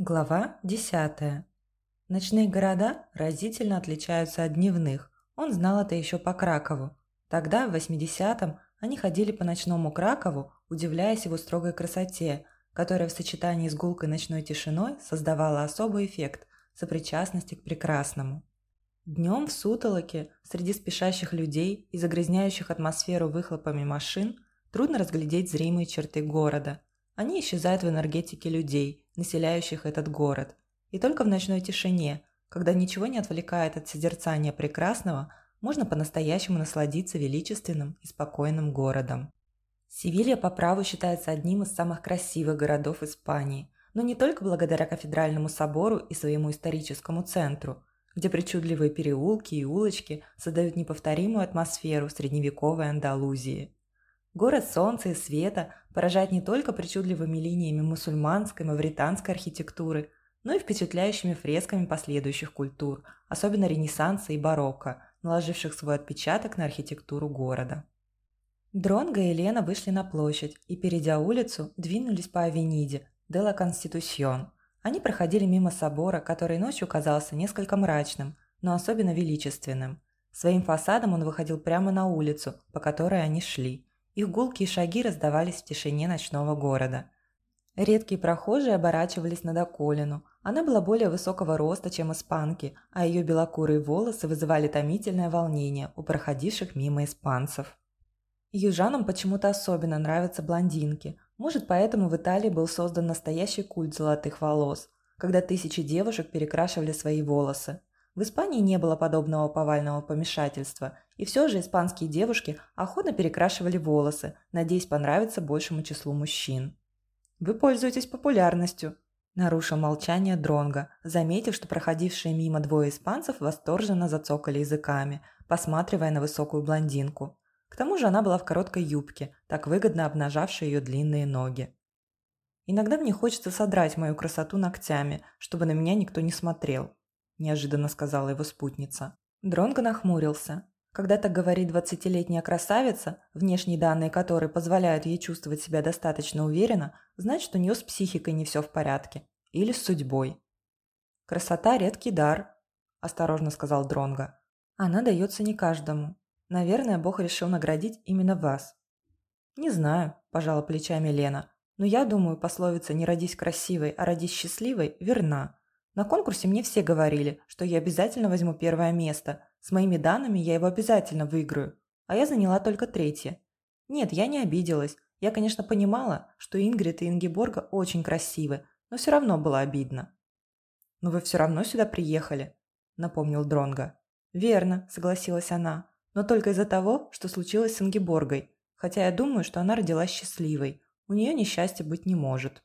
Глава 10. Ночные города разительно отличаются от дневных. Он знал это еще по Кракову. Тогда, в 80-м, они ходили по ночному Кракову, удивляясь его строгой красоте, которая в сочетании с гулкой ночной тишиной создавала особый эффект сопричастности к прекрасному. Днем в сутолоке, среди спешащих людей и загрязняющих атмосферу выхлопами машин, трудно разглядеть зримые черты города. Они исчезают в энергетике людей – населяющих этот город. И только в ночной тишине, когда ничего не отвлекает от созерцания прекрасного, можно по-настоящему насладиться величественным и спокойным городом. Севилья по праву считается одним из самых красивых городов Испании, но не только благодаря кафедральному собору и своему историческому центру, где причудливые переулки и улочки создают неповторимую атмосферу средневековой Андалузии. Город солнца и света поражает не только причудливыми линиями мусульманской, мавританской архитектуры, но и впечатляющими фресками последующих культур, особенно Ренессанса и барокко, наложивших свой отпечаток на архитектуру города. Дронго и Елена вышли на площадь и, перейдя улицу, двинулись по авениде де ла Конститусьон. Они проходили мимо собора, который ночью казался несколько мрачным, но особенно величественным. Своим фасадом он выходил прямо на улицу, по которой они шли – их гулкие шаги раздавались в тишине ночного города. Редкие прохожие оборачивались на Доколину. Она была более высокого роста, чем испанки, а ее белокурые волосы вызывали томительное волнение у проходивших мимо испанцев. Южанам почему-то особенно нравятся блондинки. Может, поэтому в Италии был создан настоящий культ золотых волос, когда тысячи девушек перекрашивали свои волосы. В Испании не было подобного повального помешательства, и все же испанские девушки охотно перекрашивали волосы, надеясь понравиться большему числу мужчин. «Вы пользуетесь популярностью», – нарушил молчание Дронга, заметив, что проходившие мимо двое испанцев восторженно зацокали языками, посматривая на высокую блондинку. К тому же она была в короткой юбке, так выгодно обнажавшей ее длинные ноги. «Иногда мне хочется содрать мою красоту ногтями, чтобы на меня никто не смотрел», – неожиданно сказала его спутница. Дронго нахмурился. Когда так говорит двадцатилетняя красавица, внешние данные которой позволяют ей чувствовать себя достаточно уверенно, значит, у нее с психикой не все в порядке. Или с судьбой. «Красота – редкий дар», – осторожно сказал Дронго. «Она дается не каждому. Наверное, Бог решил наградить именно вас». «Не знаю», – пожала плечами Лена. «Но я думаю, пословица «не родись красивой, а родись счастливой» верна. На конкурсе мне все говорили, что я обязательно возьму первое место. С моими данными я его обязательно выиграю. А я заняла только третье. Нет, я не обиделась. Я, конечно, понимала, что Ингрид и Ингеборга очень красивы, но все равно было обидно. «Но вы все равно сюда приехали», – напомнил Дронга. «Верно», – согласилась она, – «но только из-за того, что случилось с Ингеборгой, хотя я думаю, что она родилась счастливой. У нее несчастья быть не может».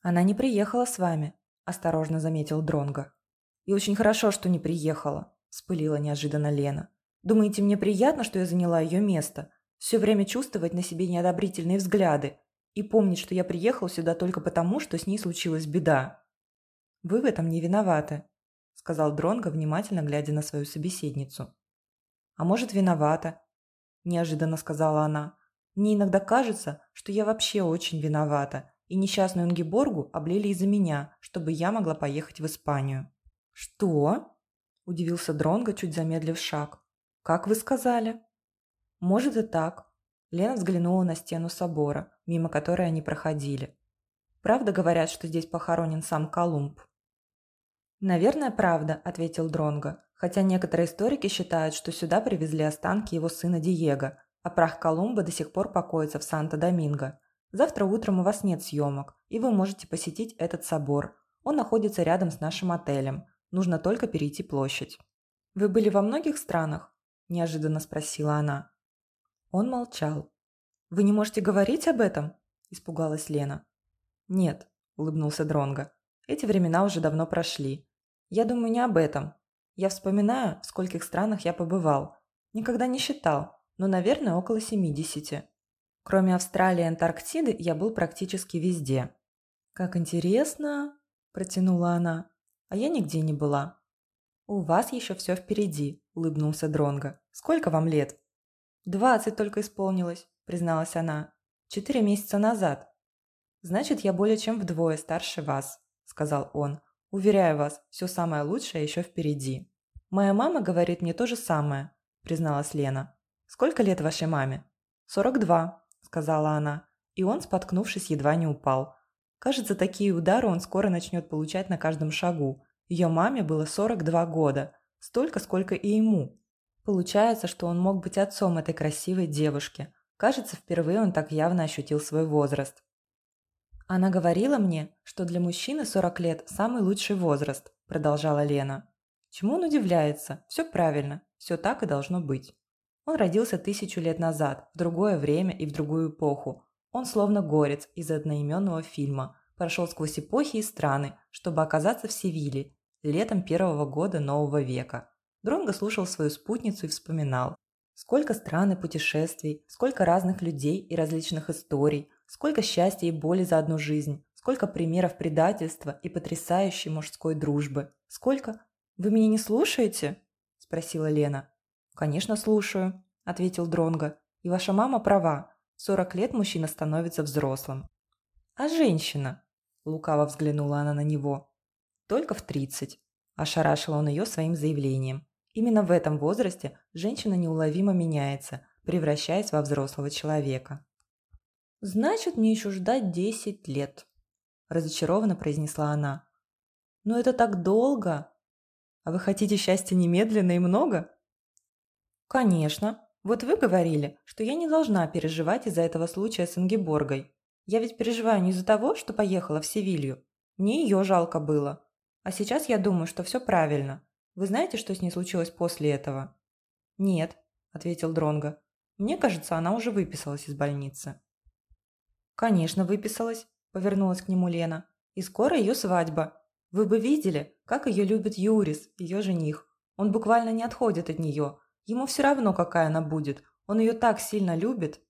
«Она не приехала с вами», осторожно заметил Дронго. «И очень хорошо, что не приехала», – вспылила неожиданно Лена. «Думаете, мне приятно, что я заняла ее место? Все время чувствовать на себе неодобрительные взгляды и помнить, что я приехал сюда только потому, что с ней случилась беда». «Вы в этом не виноваты», – сказал Дронго, внимательно глядя на свою собеседницу. «А может, виновата», – неожиданно сказала она. «Мне иногда кажется, что я вообще очень виновата, и несчастную Ингеборгу облили из-за меня, чтобы я могла поехать в Испанию». «Что?» – удивился Дронго, чуть замедлив шаг. «Как вы сказали?» «Может и так». Лена взглянула на стену собора, мимо которой они проходили. «Правда говорят, что здесь похоронен сам Колумб?» «Наверное, правда», – ответил Дронго, хотя некоторые историки считают, что сюда привезли останки его сына Диего, а прах Колумба до сих пор покоится в Санто-Доминго. Завтра утром у вас нет съемок, и вы можете посетить этот собор. Он находится рядом с нашим отелем. Нужно только перейти площадь. «Вы были во многих странах?» – неожиданно спросила она. Он молчал. «Вы не можете говорить об этом?» – испугалась Лена. «Нет», – улыбнулся Дронго. «Эти времена уже давно прошли. Я думаю не об этом. Я вспоминаю, в скольких странах я побывал. Никогда не считал, но, наверное, около семидесяти. Кроме Австралии и Антарктиды, я был практически везде. «Как интересно!» – протянула она. «А я нигде не была». «У вас еще все впереди», – улыбнулся Дронго. «Сколько вам лет?» «Двадцать только исполнилось», – призналась она. «Четыре месяца назад». «Значит, я более чем вдвое старше вас», – сказал он. «Уверяю вас, все самое лучшее еще впереди». «Моя мама говорит мне то же самое», – призналась Лена. «Сколько лет вашей маме?» «Сорок два», – сказала она. И он, споткнувшись, едва не упал. Кажется, такие удары он скоро начнет получать на каждом шагу. Ее маме было 42 года, столько, сколько и ему. Получается, что он мог быть отцом этой красивой девушки. Кажется, впервые он так явно ощутил свой возраст. «Она говорила мне, что для мужчины 40 лет – самый лучший возраст», – продолжала Лена. Чему он удивляется? Все правильно, все так и должно быть. Он родился тысячу лет назад, в другое время и в другую эпоху. Он словно горец из одноименного фильма, прошел сквозь эпохи и страны, чтобы оказаться в Севиле, летом первого года нового века. Дронго слушал свою спутницу и вспоминал. Сколько стран и путешествий, сколько разных людей и различных историй, сколько счастья и боли за одну жизнь, сколько примеров предательства и потрясающей мужской дружбы, сколько... «Вы меня не слушаете?» – спросила Лена. «Конечно, слушаю», – ответил Дронго. «И ваша мама права. В 40 лет мужчина становится взрослым». «А женщина?» – лукаво взглянула она на него. «Только в 30», – ошарашил он ее своим заявлением. Именно в этом возрасте женщина неуловимо меняется, превращаясь во взрослого человека. «Значит, мне еще ждать 10 лет», – разочарованно произнесла она. «Но это так долго!» А вы хотите счастья немедленно и много? Конечно. Вот вы говорили, что я не должна переживать из-за этого случая с Ингеборгой. Я ведь переживаю не из-за того, что поехала в Севилью. Мне ее жалко было. А сейчас я думаю, что все правильно. Вы знаете, что с ней случилось после этого? Нет, ответил Дронго. Мне кажется, она уже выписалась из больницы. Конечно, выписалась, повернулась к нему Лена. И скоро ее свадьба. Вы бы видели, как ее любит Юрис, ее жених. Он буквально не отходит от нее. Ему все равно, какая она будет. Он ее так сильно любит.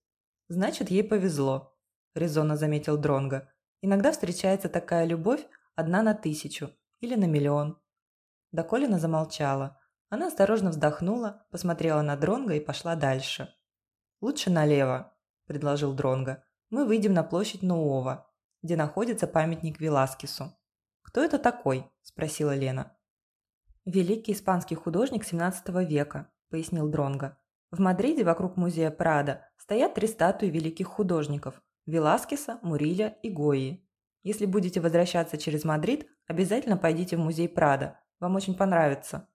Значит, ей повезло, резонно заметил Дронго. Иногда встречается такая любовь одна на тысячу или на миллион. Да Колина замолчала. Она осторожно вздохнула, посмотрела на Дронга и пошла дальше. «Лучше налево», – предложил Дронго. «Мы выйдем на площадь Нуова, где находится памятник Веласкесу. «Кто это такой?» – спросила Лена. «Великий испанский художник XVII века», – пояснил Дронго. «В Мадриде вокруг музея Прадо стоят три статуи великих художников – Веласкеса, Мурильо и Гойи. Если будете возвращаться через Мадрид, обязательно пойдите в музей Прадо. Вам очень понравится».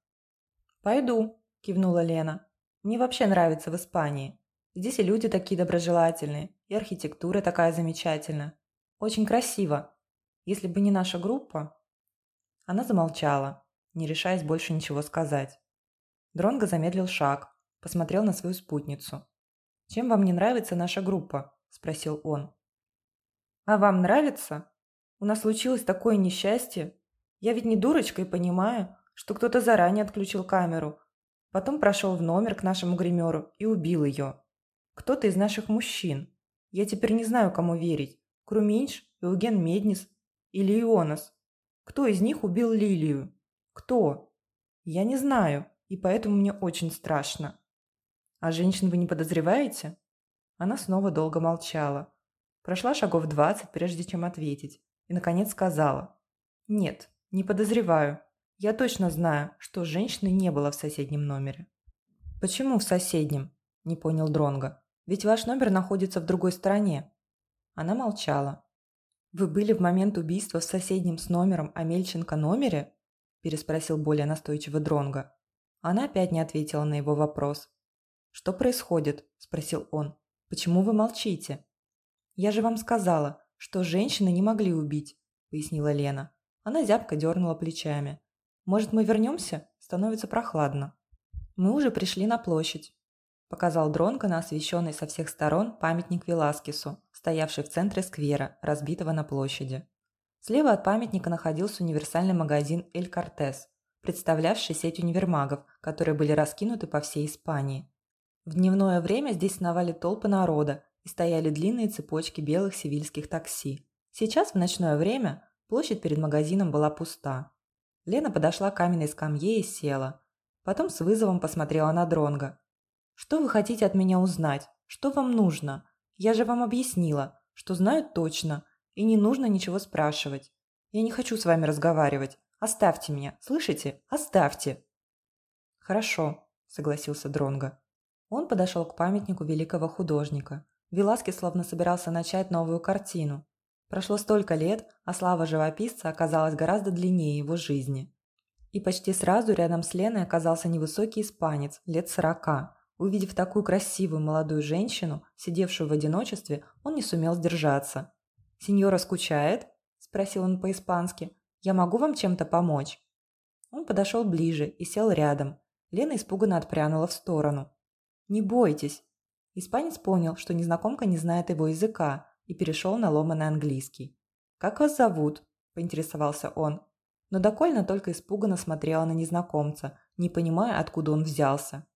«Пойду», – кивнула Лена. «Мне вообще нравится в Испании. Здесь и люди такие доброжелательные, и архитектура такая замечательная. Очень красиво, если бы не наша группа...» Она замолчала, не решаясь больше ничего сказать. Дронго замедлил шаг, посмотрел на свою спутницу. «Чем вам не нравится наша группа?» – спросил он. «А вам нравится? У нас случилось такое несчастье. Я ведь не дурочка и понимаю, что кто-то заранее отключил камеру, потом прошел в номер к нашему гримеру и убил ее. Кто-то из наших мужчин. Я теперь не знаю, кому верить. Круминш, Eugen Меднис или Ионас? Кто из них убил Лилию? Кто? Я не знаю, и поэтому мне очень страшно. А женщин вы не подозреваете? Она снова долго молчала. Прошла шагов двадцать, прежде чем ответить, и, наконец, сказала. «Нет, не подозреваю. Я точно знаю, что женщины не было в соседнем номере». «Почему в соседнем?» – не понял Дронга. «Ведь ваш номер находится в другой стороне». Она молчала. «Вы были в момент убийства в соседнем с номером Амельченко номере?» – переспросил более настойчиво Дронга. Она опять не ответила на его вопрос. «Что происходит?» – спросил он. «Почему вы молчите?» «Я же вам сказала, что женщины не могли убить», – пояснила Лена. Она зябко дернула плечами. «Может, мы вернемся? Становится прохладно». «Мы уже пришли на площадь», – показал Дронго на освещенный со всех сторон памятник Веласкесу, стоявший в центре сквера, разбитого на площади. Слева от памятника находился универсальный магазин «Эль Кортес», представлявший сеть универмагов, которые были раскинуты по всей Испании. В дневное время здесь сновали толпы народа и стояли длинные цепочки белых севильских такси. Сейчас, в ночное время, площадь перед магазином была пуста. Лена подошла к каменной скамье и села. Потом с вызовом посмотрела на Дронга. «Что вы хотите от меня узнать? Что вам нужно? Я же вам объяснила, что знаю точно, и не нужно ничего спрашивать. Я не хочу с вами разговаривать. Оставьте меня, слышите? Оставьте!» «Хорошо», – согласился Дронго. Он подошел к памятнику великого художника. Веласки словно собирался начать новую картину. Прошло столько лет, а слава живописца оказалась гораздо длиннее его жизни. И почти сразу рядом с Леной оказался невысокий испанец, лет сорока. Увидев такую красивую молодую женщину, сидевшую в одиночестве, он не сумел сдержаться. «Сеньора скучает?» – спросил он по-испански. «Я могу вам чем-то помочь?» Он подошел ближе и сел рядом. Лена испуганно отпрянула в сторону. «Не бойтесь». Испанец понял, что незнакомка не знает его языка, и перешел на ломаный английский. «Как вас зовут?» – поинтересовался он. Но докольно только испуганно смотрела на незнакомца, не понимая, откуда он взялся.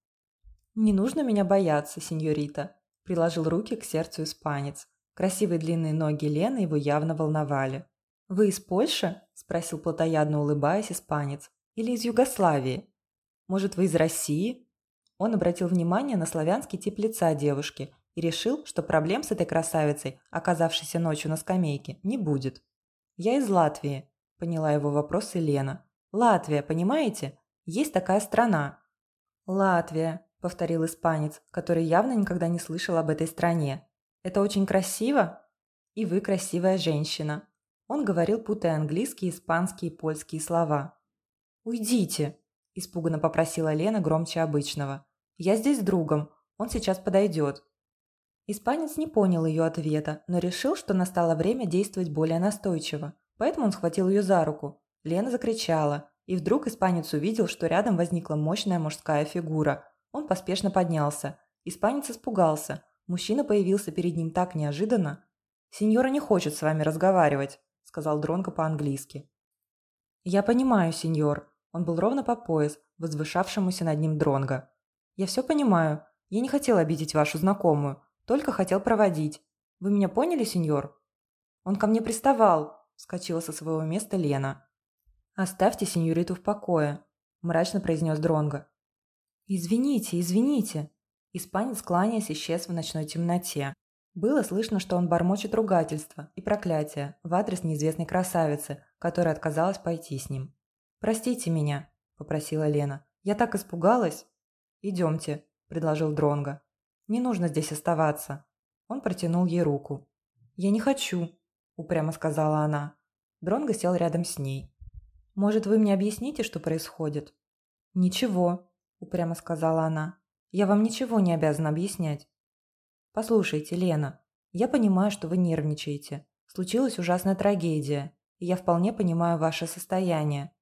«Не нужно меня бояться, сеньорита», – приложил руки к сердцу испанец. Красивые длинные ноги Лены его явно волновали. «Вы из Польши?» – спросил плотоядно улыбаясь испанец. «Или из Югославии?» Может, вы из России?» Он обратил внимание на славянский тип лица девушки и решил, что проблем с этой красавицей, оказавшейся ночью на скамейке, не будет. «Я из Латвии», – поняла его вопрос Елена. «Латвия, понимаете? Есть такая страна». «Латвия», – повторил испанец, который явно никогда не слышал об этой стране. «Это очень красиво?» «И вы красивая женщина». Он говорил, путая английские, испанские и польские слова. «Уйдите», испуганно попросила Лена громче обычного. «Я здесь с другом. Он сейчас подойдет». Испанец не понял ее ответа, но решил, что настало время действовать более настойчиво. Поэтому он схватил ее за руку. Лена закричала, и вдруг испанец увидел, что рядом возникла мощная мужская фигура. Он поспешно поднялся. Испанец испугался. Мужчина появился перед ним так неожиданно. «Сеньора не хочет с вами разговаривать», – сказал Дронко по-английски. «Я понимаю, сеньор», он был ровно по пояс, возвышавшемуся над ним дронга. «Я все понимаю. Я не хотел обидеть вашу знакомую, только хотел проводить. Вы меня поняли, сеньор?» «Он ко мне приставал», – вскочила со своего места Лена. «Оставьте сеньориту в покое», – мрачно произнес дронга «Извините, извините». Испанец, кланяясь, исчез в ночной темноте. Было слышно, что он бормочет ругательства и проклятия в адрес неизвестной красавицы, которая отказалась пойти с ним. «Простите меня», – попросила Лена. «Я так испугалась». «Идемте», – предложил Дронго. «Не нужно здесь оставаться». Он протянул ей руку. «Я не хочу», – упрямо сказала она. Дронго сел рядом с ней. «Может, вы мне объясните, что происходит?» «Ничего», – упрямо сказала она. «Я вам ничего не обязана объяснять». «Послушайте, Лена, я понимаю, что вы нервничаете. Случилась ужасная трагедия, и я вполне понимаю ваше состояние.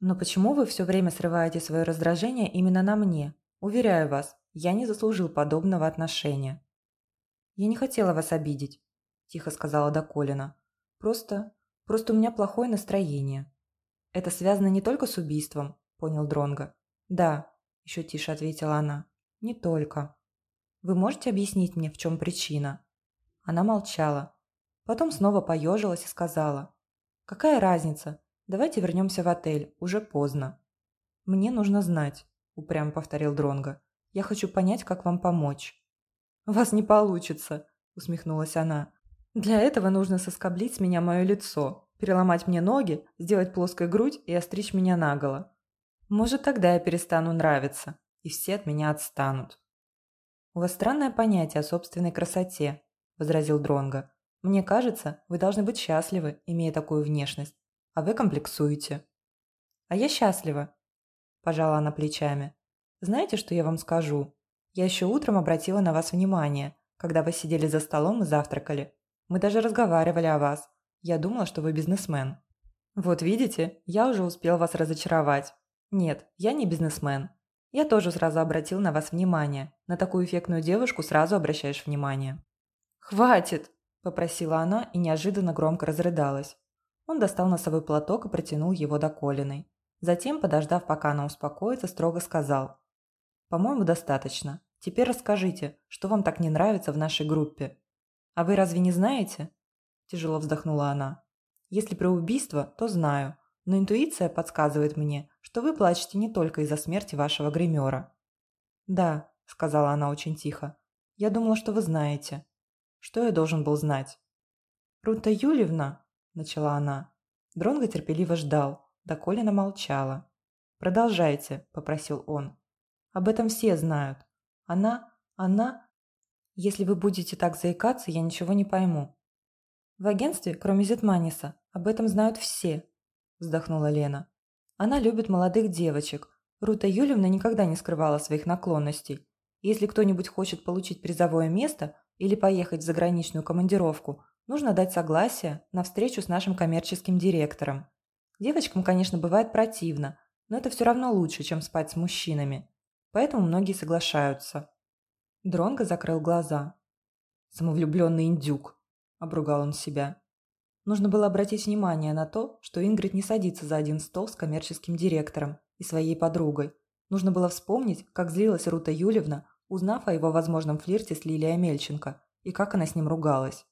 Но почему вы все время срываете свое раздражение именно на мне? Уверяю вас, я не заслужил подобного отношения. Я не хотела вас обидеть, тихо сказала Доколина. Просто, просто у меня плохое настроение. Это связано не только с убийством, понял Дронга. Да, еще тише ответила она. Не только. Вы можете объяснить мне, в чем причина? Она молчала. Потом снова поежилась и сказала. Какая разница? Давайте вернемся в отель, уже поздно. Мне нужно знать, упрямо повторил Дронго. Я хочу понять, как вам помочь. Вас не получится, усмехнулась она. Для этого нужно соскоблить с меня мое лицо, переломать мне ноги, сделать плоской грудь и остричь меня наголо. Может, тогда я перестану нравиться, и все от меня отстанут. У вас странное понятие о собственной красоте, возразил Дронго. Мне кажется, вы должны быть счастливы, имея такую внешность а вы комплексуете. А я счастлива, пожала она плечами. Знаете, что я вам скажу? Я еще утром обратила на вас внимание, когда вы сидели за столом и завтракали. Мы даже разговаривали о вас. Я думала, что вы бизнесмен. Вот видите, я уже успел вас разочаровать. Нет, я не бизнесмен. Я тоже сразу обратил на вас внимание. На такую эффектную девушку сразу обращаешь внимание. «Хватит!» – попросила она и неожиданно громко разрыдалась. Он достал носовой платок и протянул его до Колиной. Затем, подождав, пока она успокоится, строго сказал. «По-моему, достаточно. Теперь расскажите, что вам так не нравится в нашей группе?» «А вы разве не знаете?» Тяжело вздохнула она. «Если про убийство, то знаю. Но интуиция подсказывает мне, что вы плачете не только из-за смерти вашего гримера». «Да», — сказала она очень тихо. «Я думала, что вы знаете». «Что я должен был знать?» «Рута Юлевна», – начала она. Дронго терпеливо ждал, да Колина молчала. «Продолжайте», – попросил он. «Об этом все знают. Она, она... Если вы будете так заикаться, я ничего не пойму». «В агентстве, кроме Зетманиса, об этом знают все», – вздохнула Лена. «Она любит молодых девочек. Рута Юлевна никогда не скрывала своих наклонностей. Если кто-нибудь хочет получить призовое место или поехать в заграничную командировку, нужно дать согласие на встречу с нашим коммерческим директором. Девочкам, конечно, бывает противно, но это все равно лучше, чем спать с мужчинами. Поэтому многие соглашаются. Дронго закрыл глаза. «Самовлюбленный индюк», – обругал он себя. Нужно было обратить внимание на то, что Ингрид не садится за один стол с коммерческим директором и своей подругой. Нужно было вспомнить, как злилась Рута Юлевна, узнав о его возможном флирте с Лилией Амельченко, и как она с ним ругалась.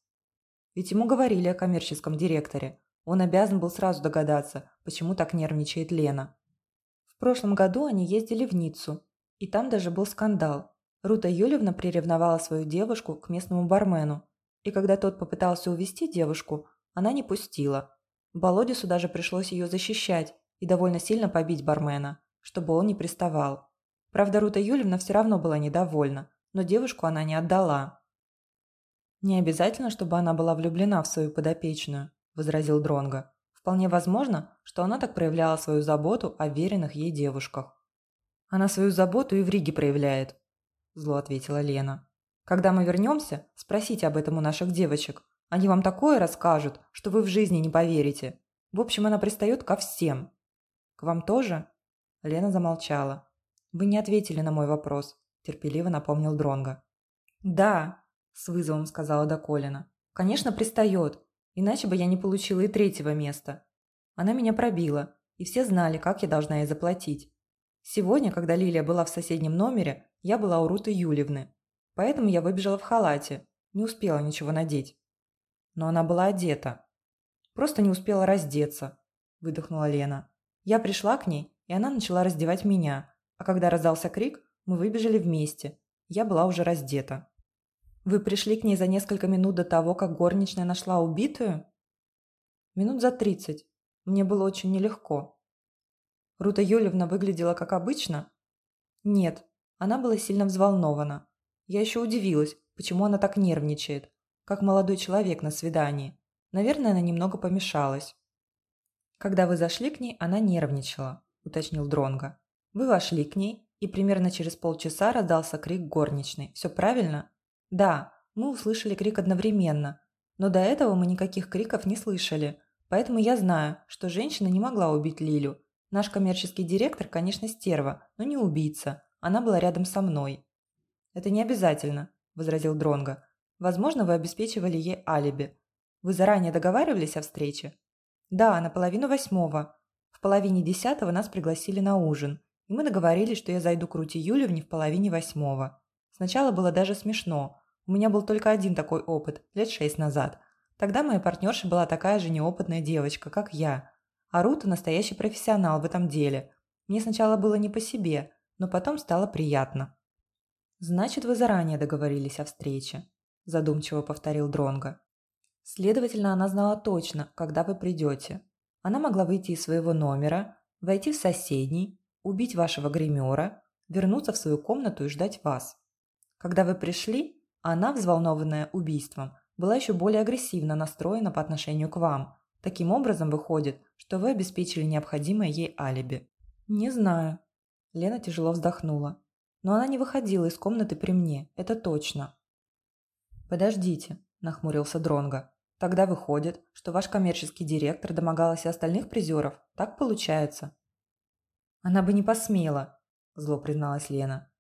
Ведь ему говорили о коммерческом директоре. Он обязан был сразу догадаться, почему так нервничает Лена. В прошлом году они ездили в Ниццу, и там даже был скандал. Рута Юлевна приревновала свою девушку к местному бармену, и когда тот попытался увести девушку, она не пустила. Володису даже пришлось ее защищать и довольно сильно побить бармена, чтобы он не приставал. Правда, Рута Юлевна все равно была недовольна, но девушку она не отдала. «Не обязательно, чтобы она была влюблена в свою подопечную», – возразил Дронго. «Вполне возможно, что она так проявляла свою заботу о веренных ей девушках». «Она свою заботу и в Риге проявляет», – зло ответила Лена. «Когда мы вернемся, спросите об этом у наших девочек. Они вам такое расскажут, что вы в жизни не поверите. В общем, она пристает ко всем». «К вам тоже?» Лена замолчала. «Вы не ответили на мой вопрос», – терпеливо напомнил Дронго. «Да», – с вызовом сказала Доколина. «Конечно, пристает, иначе бы я не получила и третьего места. Она меня пробила, и все знали, как я должна ей заплатить. Сегодня, когда Лилия была в соседнем номере, я была у Руты Юлевны. Поэтому я выбежала в халате, не успела ничего надеть. Но она была одета. Просто не успела раздеться, выдохнула Лена. Я пришла к ней, и она начала раздевать меня, а когда раздался крик, мы выбежали вместе. Я была уже раздета. Вы пришли к ней за несколько минут до того, как горничная нашла убитую? Минут за тридцать. Мне было очень нелегко. Рута Юлевна выглядела как обычно? Нет, она была сильно взволнована. Я еще удивилась, почему она так нервничает, как молодой человек на свидании. Наверное, она немного помешалась. Когда вы зашли к ней, она нервничала, уточнил Дронга. Вы вошли к ней, и примерно через полчаса раздался крик горничной. Все правильно? Да, мы услышали крик одновременно, но до этого мы никаких криков не слышали, поэтому я знаю, что женщина не могла убить Лилю. Наш коммерческий директор, конечно, стерва, но не убийца. Она была рядом со мной. Это не обязательно, возразил Дронга. Возможно, вы обеспечивали ей алиби. Вы заранее договаривались о встрече? Да, на половину восьмого. В половине десятого нас пригласили на ужин, и мы договорились, что я зайду к Рути Юлевне в половине восьмого. Сначала было даже смешно, у меня был только один такой опыт, лет шесть назад. Тогда моя партнерша была такая же неопытная девочка, как я. А Рута настоящий профессионал в этом деле. Мне сначала было не по себе, но потом стало приятно. «Значит, вы заранее договорились о встрече», – задумчиво повторил Дронго. «Следовательно, она знала точно, когда вы придете. Она могла выйти из своего номера, войти в соседний, убить вашего гримера, вернуться в свою комнату и ждать вас. Когда вы пришли, она, взволнованная убийством, была еще более агрессивно настроена по отношению к вам. Таким образом, выходит, что вы обеспечили необходимое ей алиби. «Не знаю». Лена тяжело вздохнула. «Но она не выходила из комнаты при мне, это точно». «Подождите», – нахмурился Дронга. «Тогда выходит, что ваш коммерческий директор домогалась и остальных призеров. Так получается?» «Она бы не посмела», – зло призналась Лена.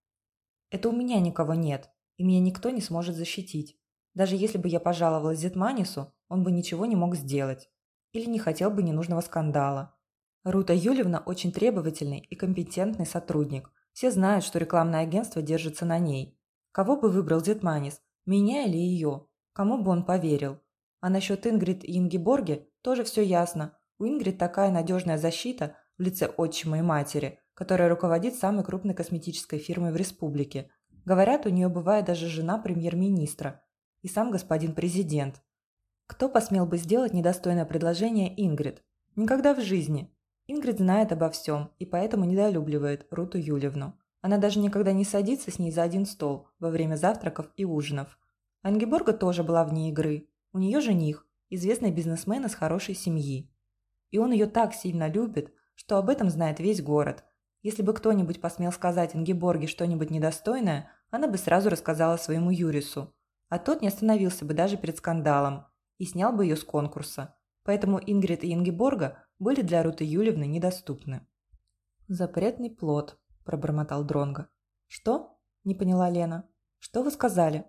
«Это у меня никого нет и меня никто не сможет защитить. Даже если бы я пожаловалась Зетманису, он бы ничего не мог сделать. Или не хотел бы ненужного скандала. Рута Юлевна очень требовательный и компетентный сотрудник. Все знают, что рекламное агентство держится на ней. Кого бы выбрал Зетманис, меня или ее? Кому бы он поверил? А насчет Ингрид и Ингиборги тоже все ясно. У Ингрид такая надежная защита в лице отчима и матери, которая руководит самой крупной косметической фирмой в республике – Говорят, у нее бывает даже жена премьер-министра и сам господин президент. Кто посмел бы сделать недостойное предложение Ингрид? Никогда в жизни. Ингрид знает обо всем и поэтому недолюбливает Руту Юлевну. Она даже никогда не садится с ней за один стол во время завтраков и ужинов. Ангеборга тоже была вне игры. У нее жених, известный бизнесмен из хорошей семьи. И он ее так сильно любит, что об этом знает весь город. Если бы кто-нибудь посмел сказать Ангеборге что-нибудь недостойное, она бы сразу рассказала своему Юрису. А тот не остановился бы даже перед скандалом и снял бы ее с конкурса. Поэтому Ингрид и Ингеборга были для Руты Юлевны недоступны. «Запретный плод», – пробормотал Дронго. «Что?» – не поняла Лена. «Что вы сказали?»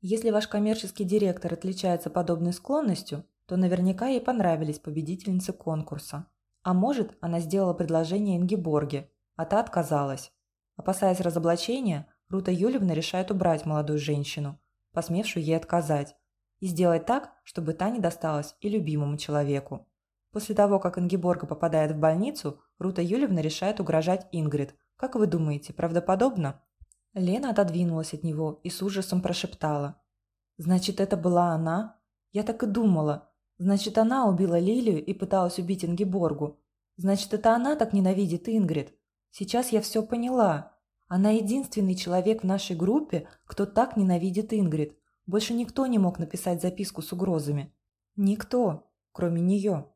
«Если ваш коммерческий директор отличается подобной склонностью, то наверняка ей понравились победительницы конкурса. А может, она сделала предложение Ингеборге, а та отказалась. Опасаясь разоблачения, Рута Юлевна решает убрать молодую женщину, посмевшую ей отказать, и сделать так, чтобы та не досталась и любимому человеку. После того, как Ингеборга попадает в больницу, Рута Юлевна решает угрожать Ингрид. Как вы думаете, правдоподобно? Лена отодвинулась от него и с ужасом прошептала. «Значит, это была она? Я так и думала. Значит, она убила Лилию и пыталась убить Ингеборгу. Значит, это она так ненавидит Ингрид. Сейчас я все поняла. Она единственный человек в нашей группе, кто так ненавидит Ингрид. Больше никто не мог написать записку с угрозами. Никто, кроме нее».